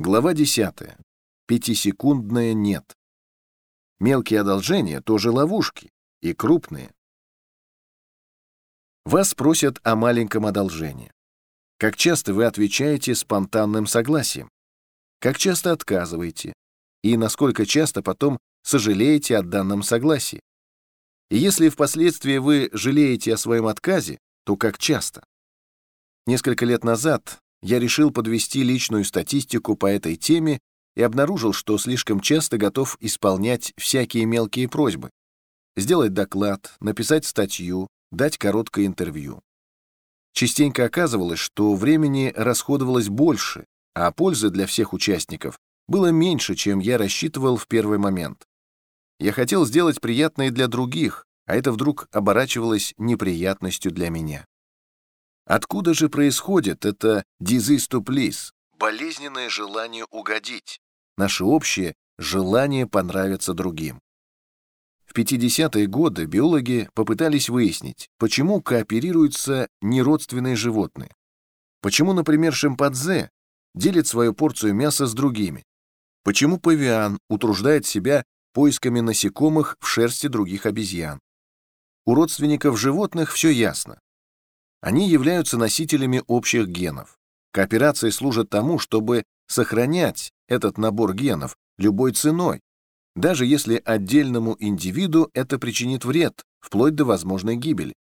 Глава 10. Пятисекундное «нет». Мелкие одолжения тоже ловушки, и крупные. Вас просят о маленьком одолжении. Как часто вы отвечаете спонтанным согласием? Как часто отказываете? И насколько часто потом сожалеете о данном согласии? И если впоследствии вы жалеете о своем отказе, то как часто? Несколько лет назад я решил подвести личную статистику по этой теме и обнаружил, что слишком часто готов исполнять всякие мелкие просьбы. Сделать доклад, написать статью, дать короткое интервью. Частенько оказывалось, что времени расходовалось больше, а пользы для всех участников было меньше, чем я рассчитывал в первый момент. Я хотел сделать приятное для других, а это вдруг оборачивалось неприятностью для меня. Откуда же происходит это disease болезненное желание угодить, наше общее желание понравиться другим? В 50-е годы биологи попытались выяснить, почему кооперируются неродственные животные. Почему, например, шимпанзе делит свою порцию мяса с другими? Почему павиан утруждает себя поисками насекомых в шерсти других обезьян? У родственников животных все ясно. Они являются носителями общих генов. Кооперация служит тому, чтобы сохранять этот набор генов любой ценой, даже если отдельному индивиду это причинит вред, вплоть до возможной гибели.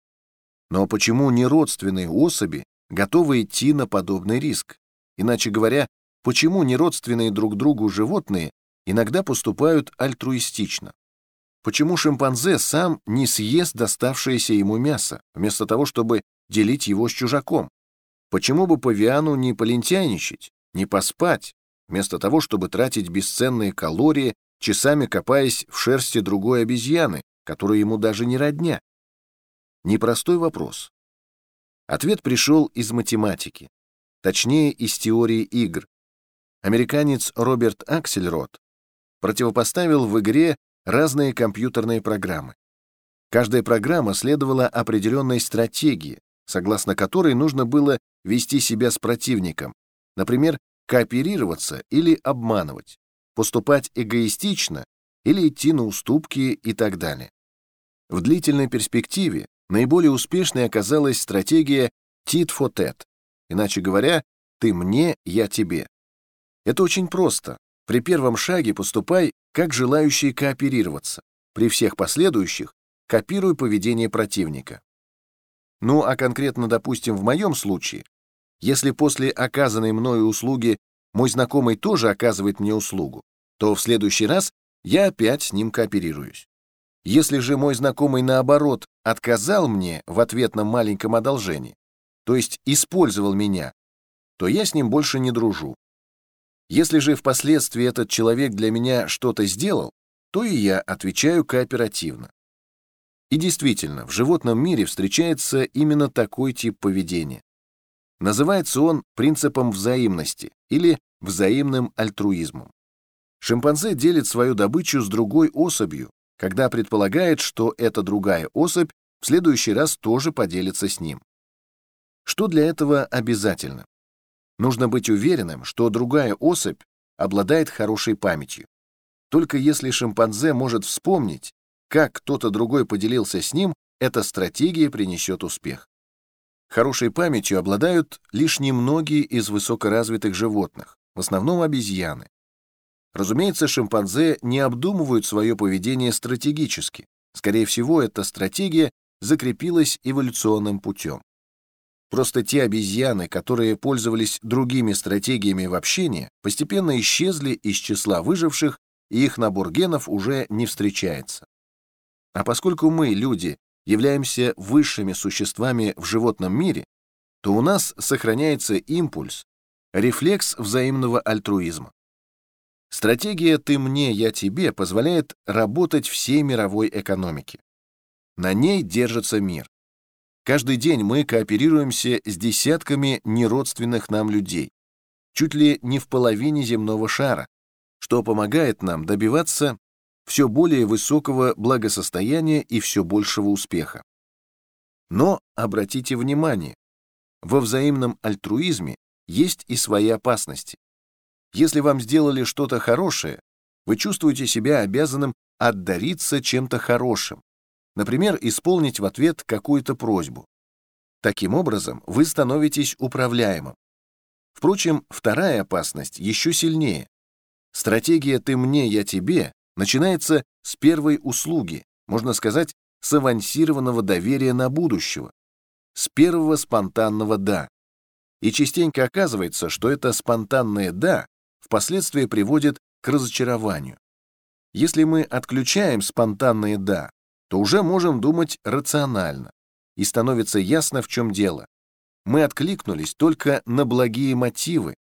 Но почему неродственные особи готовы идти на подобный риск? Иначе говоря, почему неродственные друг другу животные иногда поступают альтруистично? Почему шимпанзе сам не съест доставшееся ему мясо, вместо того, чтобы делить его с чужаком? Почему бы павиану не полентяйничать, не поспать, вместо того, чтобы тратить бесценные калории, часами копаясь в шерсти другой обезьяны, которая ему даже не родня? Непростой вопрос. Ответ пришел из математики, точнее, из теории игр. Американец Роберт Аксельрод противопоставил в игре разные компьютерные программы. Каждая программа следовала определенной стратегии, согласно которой нужно было вести себя с противником, например, кооперироваться или обманывать, поступать эгоистично или идти на уступки и так далее. В длительной перспективе наиболее успешной оказалась стратегия «tit for tat», иначе говоря, «ты мне, я тебе». Это очень просто. При первом шаге поступай как желающий кооперироваться, при всех последующих копируй поведение противника. Ну а конкретно, допустим, в моем случае, если после оказанной мною услуги мой знакомый тоже оказывает мне услугу, то в следующий раз я опять с ним кооперируюсь. Если же мой знакомый, наоборот, отказал мне в ответном маленьком одолжении, то есть использовал меня, то я с ним больше не дружу. Если же впоследствии этот человек для меня что-то сделал, то и я отвечаю кооперативно. И действительно, в животном мире встречается именно такой тип поведения. Называется он принципом взаимности или взаимным альтруизмом. Шимпанзе делит свою добычу с другой особью, когда предполагает, что эта другая особь в следующий раз тоже поделится с ним. Что для этого обязательно? Нужно быть уверенным, что другая особь обладает хорошей памятью. Только если шимпанзе может вспомнить, как кто-то другой поделился с ним, эта стратегия принесет успех. Хорошей памятью обладают лишь немногие из высокоразвитых животных, в основном обезьяны. Разумеется, шимпанзе не обдумывают свое поведение стратегически. Скорее всего, эта стратегия закрепилась эволюционным путем. Просто те обезьяны, которые пользовались другими стратегиями в общении, постепенно исчезли из числа выживших, и их набор генов уже не встречается. А поскольку мы, люди, являемся высшими существами в животном мире, то у нас сохраняется импульс, рефлекс взаимного альтруизма. Стратегия «ты мне, я тебе» позволяет работать всей мировой экономике. На ней держится мир. Каждый день мы кооперируемся с десятками неродственных нам людей, чуть ли не в половине земного шара, что помогает нам добиваться все более высокого благосостояния и все большего успеха. Но обратите внимание, во взаимном альтруизме есть и свои опасности. Если вам сделали что-то хорошее, вы чувствуете себя обязанным отдариться чем-то хорошим, например, исполнить в ответ какую-то просьбу. Таким образом, вы становитесь управляемым. Впрочем, вторая опасность еще сильнее. Стратегия «ты мне, я тебе» начинается с первой услуги, можно сказать, с авансированного доверия на будущего, с первого спонтанного «да». И частенько оказывается, что это спонтанное «да» впоследствии приводит к разочарованию. Если мы отключаем спонтанное «да», то уже можем думать рационально, и становится ясно, в чем дело. Мы откликнулись только на благие мотивы,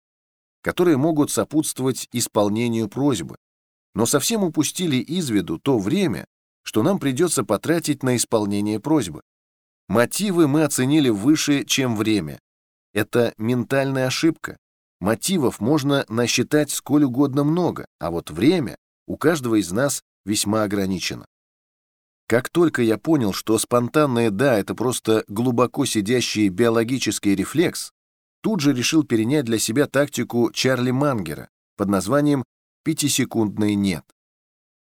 которые могут сопутствовать исполнению просьбы, но совсем упустили из виду то время, что нам придется потратить на исполнение просьбы. Мотивы мы оценили выше, чем время. Это ментальная ошибка. Мотивов можно насчитать сколь угодно много, а вот время у каждого из нас весьма ограничено. Как только я понял, что спонтанное «да» — это просто глубоко сидящий биологический рефлекс, тут же решил перенять для себя тактику Чарли Мангера под названием «пятисекундное нет».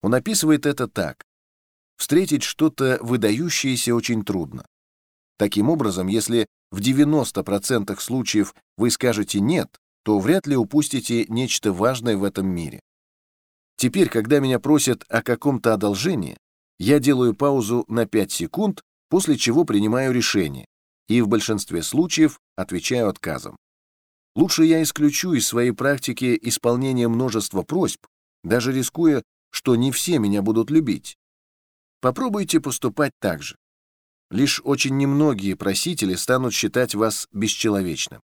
Он описывает это так. Встретить что-то выдающееся очень трудно. Таким образом, если в 90% случаев вы скажете «нет», то вряд ли упустите нечто важное в этом мире. Теперь, когда меня просят о каком-то одолжении, я делаю паузу на 5 секунд, после чего принимаю решение, и в большинстве случаев отвечаю отказом. Лучше я исключу из своей практики исполнение множества просьб, даже рискуя, что не все меня будут любить. Попробуйте поступать так же. Лишь очень немногие просители станут считать вас бесчеловечным.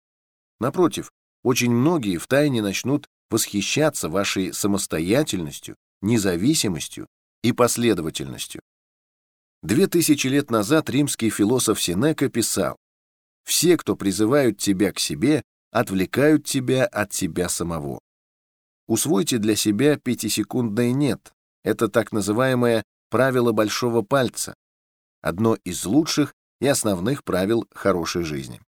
Напротив, очень многие втайне начнут восхищаться вашей самостоятельностью, независимостью и последовательностью. Две тысячи лет назад римский философ Сенека писал «Все, кто призывают тебя к себе, отвлекают тебя от себя самого». Усвойте для себя пятисекундное «нет». Это так называемое правило большого пальца, одно из лучших и основных правил хорошей жизни.